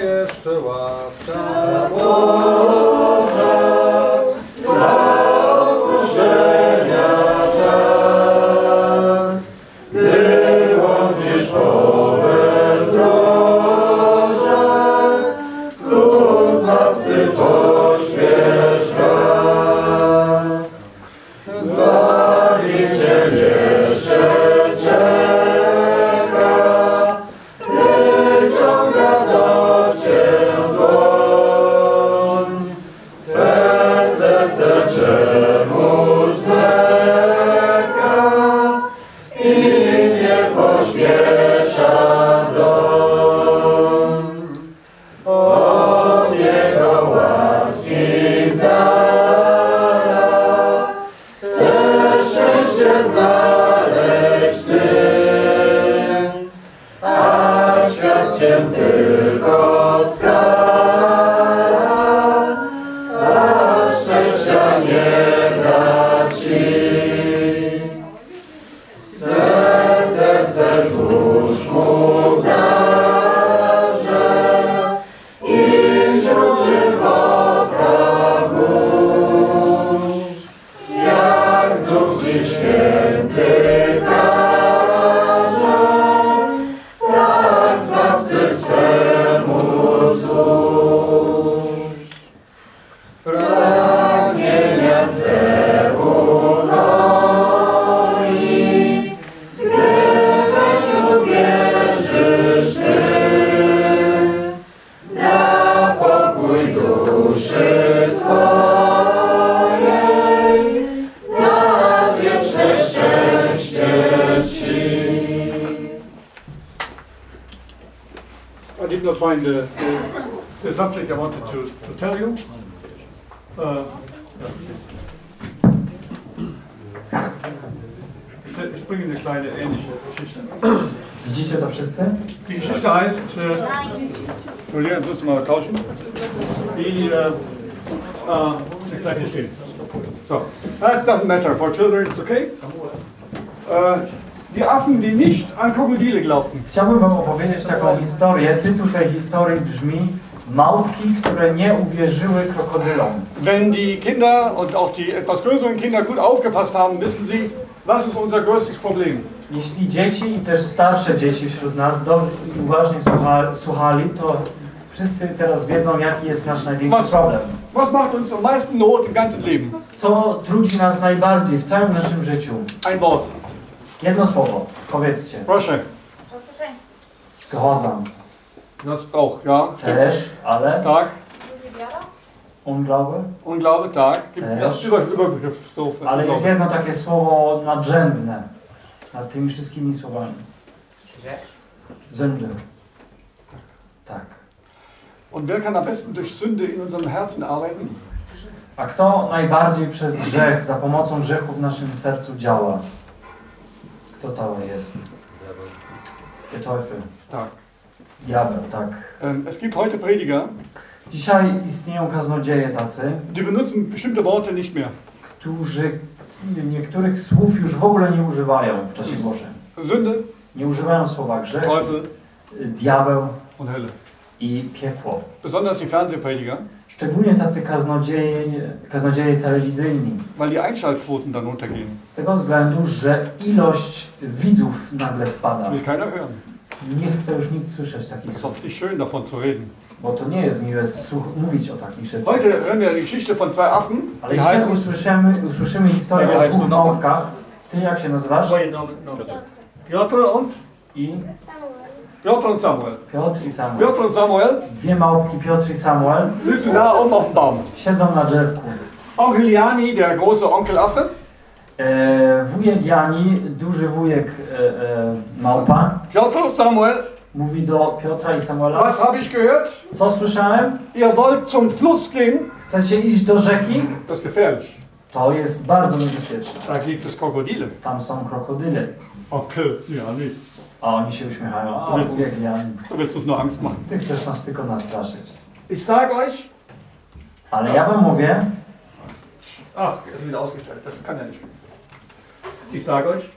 Jeszcze łaska subject I wanted to, to tell you. Uh, ich- Ich bringe eine kleine ähnliche Geschichte. Widzicie to wszyscy? Die Geschichte heißt, äh, Entschuldigung, musst du mal tauschen. Die, äh, äh, eine kleine stehen. So, that doesn't matter for children, it's okay. Äh, die Affen, die nicht an Krokodile glaubten. Chciałbym wam opowiedzieć taką historię. Tytuł tej historii brzmi Małpki, które nie uwierzyły krokodylom. Wenn die Kinder und auch die etwas größeren Kinder gut aufgepasst haben, wissen sie, was ist unser größtes Problem. Jeśli dzieci i też starsze dzieci wśród nas dobrze i uważnie słucha, słuchali, to wszyscy teraz wiedzą, jaki jest nasz największy Was? problem. Was macht uns am meisten Not im ganzen Leben? Co trudzi nas najbardziej w całym naszym życiu? Ein Wort. Jedno słowo, powiedzcie. Proszę. Gehorsam. Das auch, ja. Też, ale Tak. Unglaube. Unglaube, tak. Gibt Też. das Über Überbegriff doof. Ale jest jedno takie słowo nadrzędne nad tymi wszystkimi słowami. Sünde. Tak. Und wer kann am besten durch Sünde in unserem Herzen arbeiten? A kto najbardziej przez grzech, za pomocą grzechu w naszym sercu działa? Kto to jest? Der Teufel. Tak. Diabeł, tak. Ähm, es gibt heute Prediger, Dzisiaj istnieją kaznodzieje tacy, die benutzen bestimmte Worte nicht mehr. którzy niektórych słów już w ogóle nie używają w czasie Bożym. Sünde, Nie używają słowa grzech, Teufel diabeł und Hölle. i piekło. Besonders die Fernsehprediger, Szczególnie tacy kaznodzieje, kaznodzieje telewizyjni. weil die Einschaltquoten dann runtergehen. Z tego względu, że ilość widzów nagle spada. Will keiner hören. Nie chce już nikt słyszeć takich Ist słów, doch nicht schön davon zu reden. bo to nie jest miłe słuch- mówić o takich rzeczach. Heute hören wir die Geschichte von zwei Affen, Ale die dzisiaj heißen usłyszymy, usłyszymy historię o dwóch małpkach. Ty jak się nazywasz? Piotr und I Piotr und Samuel. Piotr i Samuel. Piotr und Samuel Dwie małpki, Piotr i Samuel, sitzen da oben auf dem Baum. siedzą na drzewku. Onkel Jani, der große Onkel Affe, wujek Jani, duży wujek e, e, małpa, Piotr und Samuel, mówi do Piotra i Samuela. was habe ich gehört? Co słyszałem? Ihr wollt zum Fluss gehen? Chcecie iść do rzeki? Das ist gefährlich. To jest bardzo niebezpieczne. Da gibt es Krokodile. Tam są krokodyle. Onkel Jani. A oni się uśmiechają. A, Powiedz wujek uns. Jan, Da willst du uns nur Angst machen. ty chcesz nas tylko nastraszyć. Ich sage euch, Ale ja wam mówię, ach, er ist wieder ausgestellt, das kann ja nicht. Ich sage euch,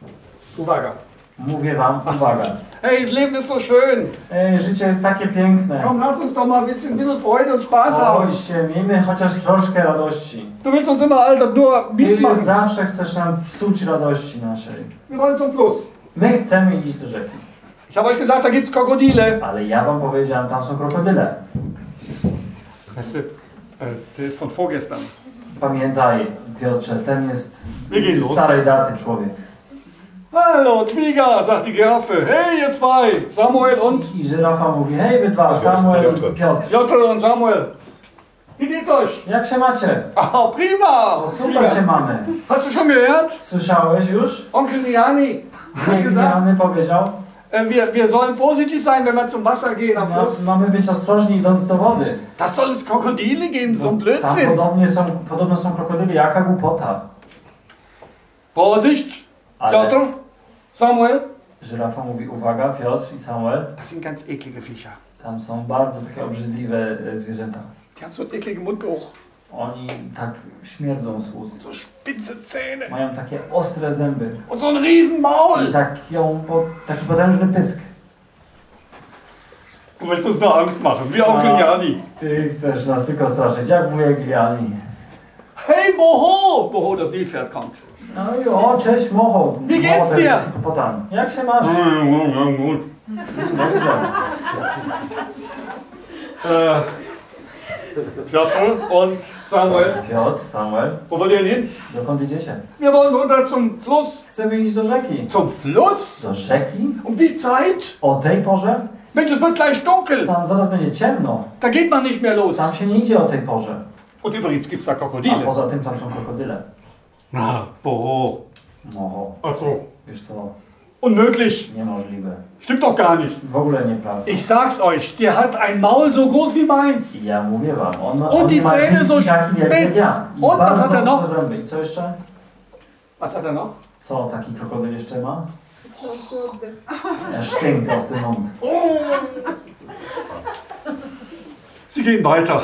Uwaga. mówię wam, uwaga. Hey, Leben ist so schön. Ej, życie jest takie piękne. Komm, lass uns doch mal ein bisschen, bisschen Freude und Spaß haben. Chodźcie, miejmy chociaż troszkę radości. Du willst uns immer, Alter, nur Bies Ty machen. zawsze chcesz nam psuć radości naszej. Wir wollen zum Fluss. My chcemy iść do rzeki. Ich habe euch gesagt, da gibt's Krokodile. Ale ja wam powiedziałem, tam są krokodyle. Weißt du, äh, der ist von vorgestern. Pamiętaj, Piotrze, ten jest starej daty człowiek. Hallo, Twieger, sagt die Giraffe. Hey, ihr zwei, Samuel und I żyrafa mówi, hej wy dwa, Samuel i Piotr. Piotr. Piotr und Samuel. Wie geht's euch? Jak się macie? Ah, prima. O, super się mamy. Hast du schon gehört? Słyszałeś już? Onkel hat Jak gesagt, Jany powiedział, wir, wir sollen vorsichtig sein, wenn wir zum Wasser gehen am ma, Fluss. mamy być ostrożni idąc do wody. Da soll es Krokodile geben, so ein Tam Blödsinn. podobnie są, podobno są krokodyle, jaka głupota. Vorsicht, Ale Piotr, Samuel. żyrafa mówi, uwaga, Piotr i Samuel, Das sind ganz eklige Viecher. tam są bardzo takie obrzydliwe e, zwierzęta. Die haben so einen ekligen Mundgeruch, Oni tak śmierdzą z ust. so spitze Zähne Mają takie ostre zęby. und so ein riesen Maul. I taką, po, taki potężny pysk. Du willst uns nur Angst machen, wie Onkel. Jani. Ty chcesz nas tylko straszyć, jak wujek Jani. Hey, Boho! Boho, das Nilpferd kommt. No i o, cześć Mocho. Wie geht's dir? hipopotam. Jak się masz? Gut. Dobrze. Äh, Piotr und Samuel, Piotr, Samuel, hin? dokąd idziecie? Wir wollen runter zum Fluss. Chcemy iść do rzeki. Zum Fluss? Do rzeki? Um die Zeit? O tej porze? Mensch, es wird gleich dunkel. Tam zaraz będzie ciemno. Da geht man nicht mehr los. Tam się nie idzie o tej porze. Und übrigens gibt's da A Krokodile. poza tym tam są krokodyle. Ah, Boho. Mocho, Ach so. wiesz co, Unmöglich. Stimmt doch gar nicht. W ogóle nieprawda. Ich sag's euch, der hat ein Maul so groß wie meins. Ja mówię wam, on, Und on die ma Zähne so bliski taki jak spitz. ja. I Und was hat er noch? ostre zęby. I co jeszcze? Was hat er noch? Co taki krokodyl jeszcze ma? Er stinkt aus dem Mund. Sie gehen weiter.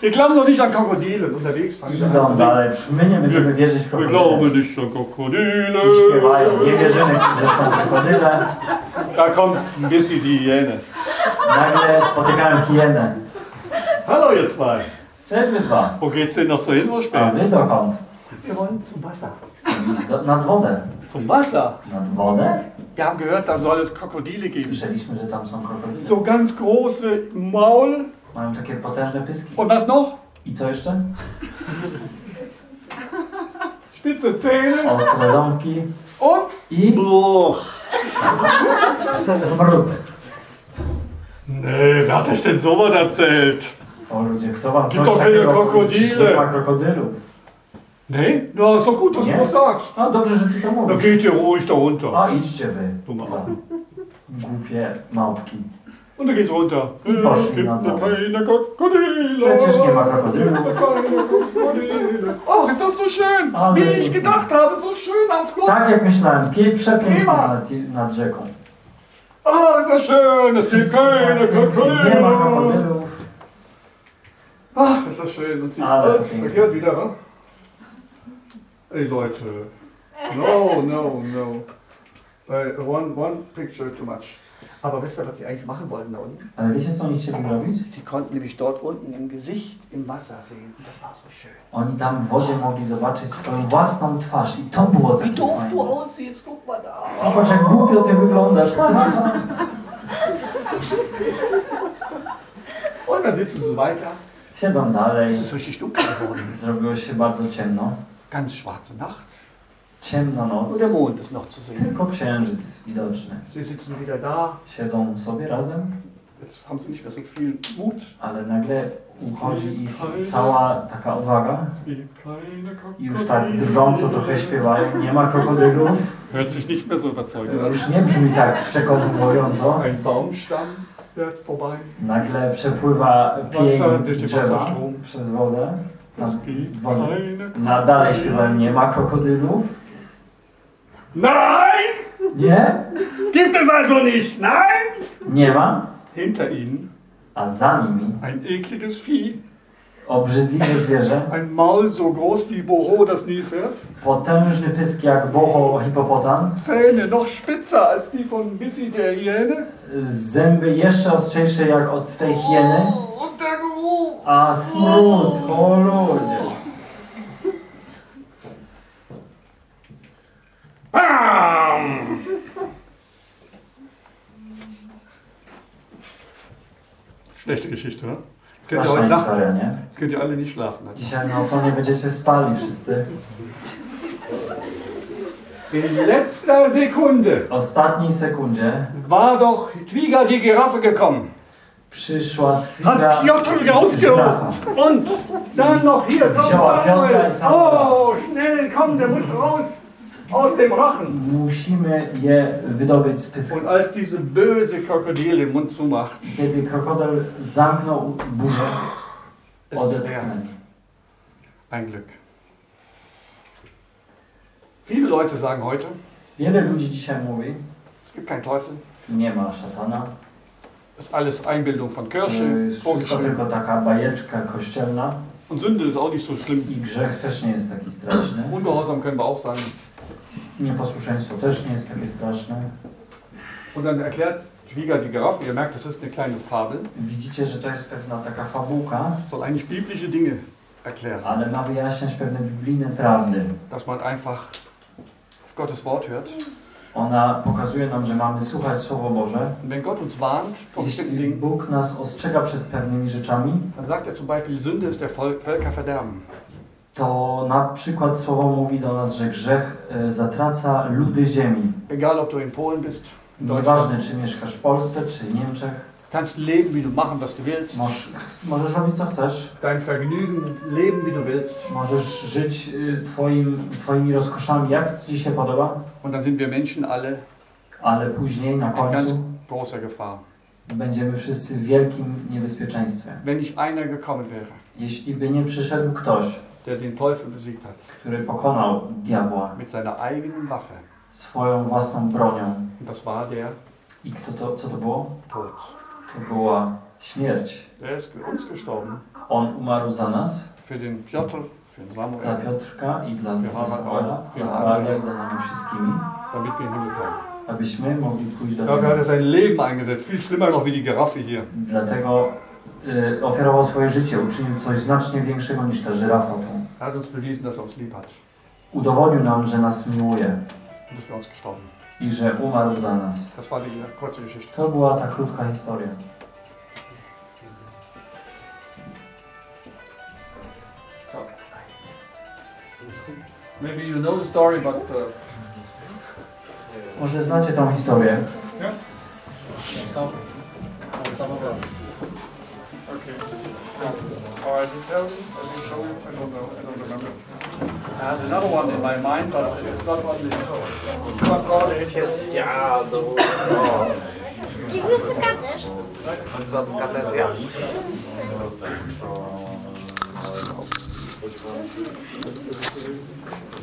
Wir glauben noch nicht an Krokodile. Unterwegs Idą dalej. My nie będziemy wierzyć w Wir krokodyle. glauben nicht an Krokodile. I śpiewają. Nie wierzymy, że są krokodyle. Da kommt ein bisschen die Hyäne. Nagle spotykają hienę. Hallo ihr zwei. Cześć wy dwa. Wo geht's denn noch so hin so A spät? wy dokąd? Wir wollen zum Wasser. Chcemy iść do, nad wodę. Zum Wasser? Nad wodę? Wir haben gehört, da soll es Krokodile geben. Słyszeliśmy, że tam są krokodyle. So ganz große Maul. Mają takie potężne pyski. Und was noch? I co jeszcze? Spitze Zähne. Ostre ząbki. Und I smród. Nee, wer hat euch denn sowas erzählt? O ludzie, kto wam Gibt coś takiego powiedzieć, że Nie ma krokodylów. Nee? Ja, ist doch gut, dass Nie? du das sagst. No dobrze, że ty to mówisz. geht ihr ruhig da runter. O, idźcie wy. Dwa Affen. Głupie małpki. Und da geht's runter. Na dół. keine Krokodile. Krokodile. Ach, ist das so schön. Wie ich gedacht habe, so schön am Fluss. Tak jak myślałem, przepięknie nad, nad rzeką. Ah, ist das schön. Es gibt keine pięknie, Nie ma Krokodile. krokodylów. Ach, ist das schön. Und sie verkehrt wieder, wa? Ey, Leute. No, no, no. One, one picture too much. Aber wisst ihr, was sie eigentlich machen wollten da unten? Ale wiecie co oni chcieli zrobić? Sie konnten nämlich dort unten im Gesicht im Wasser sehen. Und das war so schön. Oni tam w wodzie mogli zobaczyć swoją własną twarz i to było Wie doof du aussiehst, guck mal da. Zobacz jak głupio ty wyglądasz. Und dann sitzen sie weiter. Siedzą dalej. Es ist richtig dunkel geworden. Zrobiło się bardzo ciemno. Ganz schwarze Nacht. Ciemna noc. Und der Mond ist noch zu sehen. Tylko księżyc widoczny. Sie sitzen wieder da. Siedzą sobie razem, Jetzt haben sie nicht mehr so viel Mut. ale nagle uchodzi ich cała taka odwaga i już tak drżąco trochę śpiewają. Nie ma krokodylów. Hört sich nicht mehr so überzeugend an. Już nie brzmi tak przekonująco. Ein Baumstamm fährt vorbei. Nagle przepływa pień drzewa przez wodę. Tam gibt w wodzie. keine Na dalej śpiewają, nie ma krokodylów. Nein! Nie? Gibt es also nicht? Nein! Nie ma. Hinter ihnen A za nimi ein ekliges Vieh, obrzydliwe zwierzę, ein Maul so groß wie Boho das Nilpferd, potężny pysk jak boho hipopotam, Zähne noch spitzer als die von Missy der Hyäne zęby jeszcze ostrzejsze jak od tej hieny, und der Geruch. a smród, o ludzie. Bam! Schlechte Geschichte, ne? Das könnt, ihr heute Nacht, historia, nie? das könnt ihr alle nicht schlafen. Also. Dzisiaj nocą nie będziecie spali wszyscy. In letzter Sekunde ostatniej sekundzie war doch Twiga die Giraffe gekommen. przyszła twiga Hat Piotr żyrafa. rausgerufen. Und dann noch hier zum Wzięła Piotra Samuel. i Samuela. Oh, schnell, komm, der muss raus aus dem Rachen. Musimy je wydobyć z pysku. Und als diese böse Krokodil den Mund zumacht, Kiedy krokodyl zamknął buzię, es ist leer. odetchnęli. Ein Glück. Viele Leute sagen heute, Wiele ludzi dzisiaj mówi, es gibt keinen Teufel. nie ma szatana, Das ist alles Einbildung von to Kirche. jest wszystko vorgeschrieben. tylko taka bajeczka kościelna Und Sünde ist auch nicht so schlimm. i grzech też nie jest taki straszny. Ungehorsam können wir auch sagen. Nieposłuszeństwo też nie jest takie straszne. Und dann erklärt Schwieger die Giraffe, ihr merkt, das ist eine kleine Fabel, Widzicie, że to jest pewna taka fabułka, soll eigentlich biblische Dinge erklären. ale ma wyjaśniać pewne biblijne prawdy. Dass man einfach auf Gottes Wort hört. Ona pokazuje nam, że mamy słuchać Słowo Boże. Wenn Gott uns warnt Jeśli Bóg nas ostrzega przed pewnymi rzeczami, dann sagt er zum Beispiel, Sünde ist der Völkerverderben. To na przykład Słowo mówi do nas, że grzech e, zatraca ludy ziemi. Egal, ob du in Polen bist, in Nieważne, czy mieszkasz w Polsce, czy w Niemczech, kannst leben, wie du machen, was du willst. możesz, możesz robić co chcesz, Dein Vergnügen leben, wie du willst. możesz żyć y, twoim, Twoimi rozkoszami, jak Ci się podoba, Und dann sind wir Menschen alle ale później, na końcu, großer Gefahr. będziemy wszyscy w wielkim niebezpieczeństwie. Wenn nicht einer gekommen wäre, Jeśli by nie przyszedł ktoś, der den Teufel besiegt hat, który pokonał diabła mit seiner eigenen Waffe, swoją własną bronią, und das war der i kto to, co to było? Tod. To była śmierć. Der ist für uns gestorben, On umarł za nas, für den Piotr, für den za Samuel, Piotrka i dla Harald Samuela, za za nami wszystkimi, damit wir in den Himmel kommen. abyśmy mogli pójść do Dafür hat er sein Leben eingesetzt, viel schlimmer noch wie die Giraffe hier. Dlatego y, ofiarował swoje życie, uczynił coś znacznie większego niż ta żyrafa. Er hat uns bewiesen, dass er uns lieb hat Udowodnił nam, że nas miłuje und ist für uns gestorben. i że umarł za nas. Das war die kurze Geschichte. To była ta krótka historia. Maybe you know the story, but uh, Może znacie tą historię. some, some of us. Okay. Or I did tell you, I did show you, I don't know, I don't remember. I had another one in my mind, but it's not on the recorded. Ja, do... No. I wódka też. Zatka też ja.